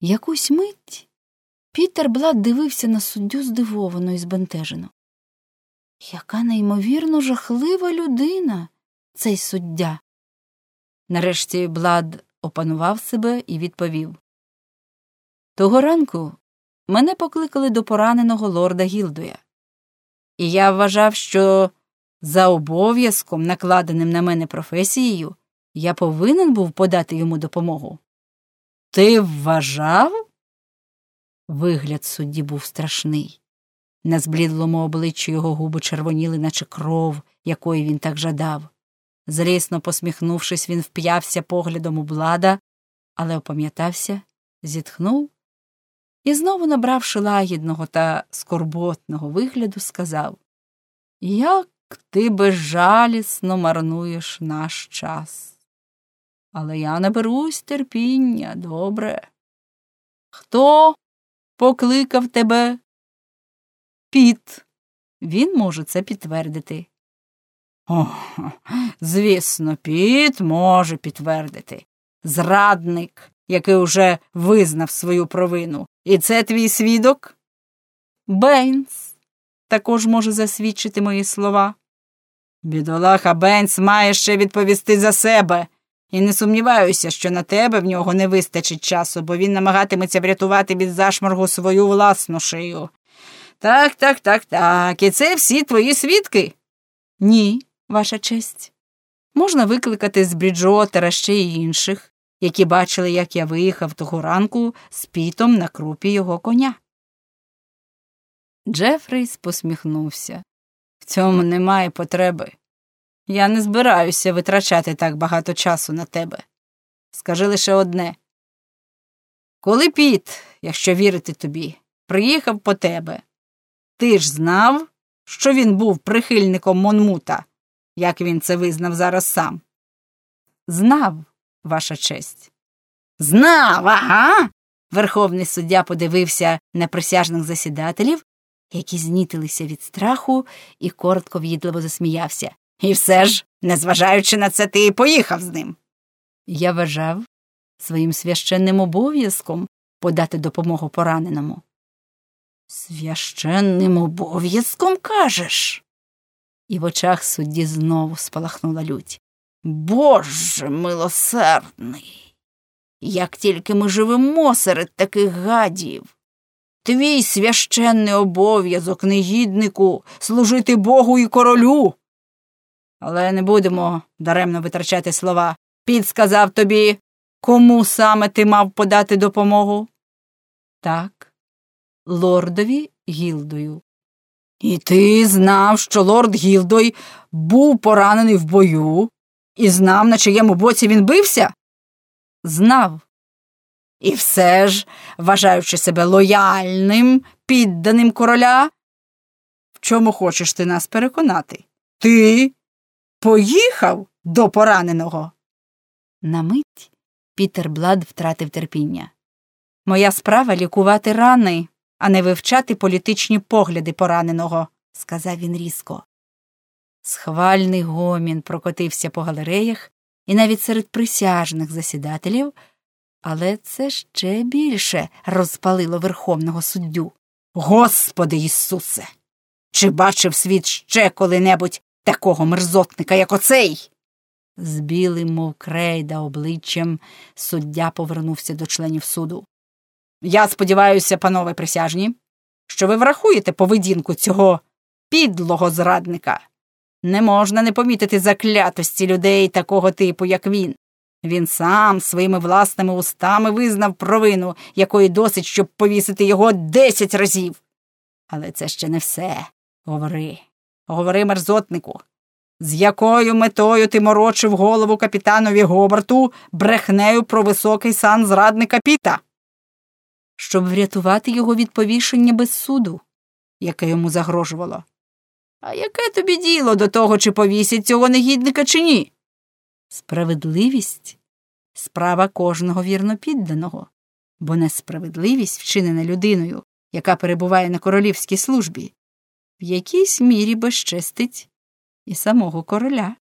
Якусь мить Пітер Блад дивився на суддю здивовано і збентежено. Яка неймовірно жахлива людина, цей суддя. Нарешті Блад опанував себе і відповів Того ранку мене покликали до пораненого лорда Гілдуя, і я вважав, що за обов'язком, накладеним на мене професією, я повинен був подати йому допомогу. Ти вважав? Вигляд судді був страшний. На зблідлому обличчі його губи червоніли, наче кров, якої він так жадав. Злісно посміхнувшись, він вп'явся поглядом у блада, але опам'ятався, зітхнув і, знову набравши лагідного та скорботного вигляду, сказав Як ти безжалісно марнуєш наш час. Але я не берусь терпіння, добре. Хто покликав тебе? Піт. Він може це підтвердити. О, звісно, Піт може підтвердити. Зрадник, який уже визнав свою провину. І це твій свідок? Бейнс також може засвідчити мої слова. Бідолаха Бейнс має ще відповісти за себе, і не сумніваюся, що на тебе в нього не вистачить часу, бо він намагатиметься врятувати від зашморгу свою власну шию. Так, так, так, так. І це всі твої свідки? Ні, ваша честь. Можна викликати з Бріджотера ще й інших, які бачили, як я виїхав того ранку з пітом на крупі його коня. Джефрейс посміхнувся. В цьому немає потреби. Я не збираюся витрачати так багато часу на тебе. Скажи лише одне. Коли піт, якщо вірити тобі, приїхав по тебе, ти ж знав, що він був прихильником Монмута, як він це визнав зараз сам? Знав, ваша честь. Знав, ага. Верховний суддя подивився на присяжних засідателів, які знітилися від страху, і коротко в'їдливо засміявся. І все ж, незважаючи на це, ти і поїхав з ним. Я вважав своїм священним обов'язком подати допомогу пораненому. Священним обов'язком кажеш. І в очах судді знову спалахнула лють. Боже милосердний. Як тільки ми живемо серед таких гадів. Твій священний обов'язок, негіднику, служити Богу і королю. Але не будемо даремно витрачати слова. Підсказав тобі, кому саме ти мав подати допомогу? Так, лордові Гілдою. І ти знав, що лорд Гілдой був поранений в бою, і знав, на чиєму боці він бився? Знав. І все ж, вважаючи себе лояльним, підданим короля, в чому хочеш ти нас переконати? Ти поїхав до пораненого? На мить Пітер Блад втратив терпіння. Моя справа лікувати рани, а не вивчати політичні погляди пораненого, сказав він різко. Схвальний гомін прокотився по галереях і навіть серед присяжних засідателів, але це ще більше розпалило верховного суддю. Господи Ісусе! Чи бачив світ ще коли-небудь такого мерзотника, як оцей? З білим, мов крейда, обличчям суддя повернувся до членів суду. Я сподіваюся, панове присяжні, що ви врахуєте поведінку цього підлого зрадника. Не можна не помітити заклятості людей такого типу, як він. Він сам своїми власними устами визнав провину, якої досить, щоб повісити його десять разів. Але це ще не все. Говори, говори, мерзотнику. З якою метою ти морочив голову капітанові Гобарту брехнею про високий сан зрадника Піта? Щоб врятувати його від повішення без суду, яке йому загрожувало. А яке тобі діло до того, чи повісять цього негідника, чи ні? Справедливість справа кожного вірнопідданого, бо несправедливість вчинена людиною, яка перебуває на королівській службі, в якійсь мірі безчестить і самого короля.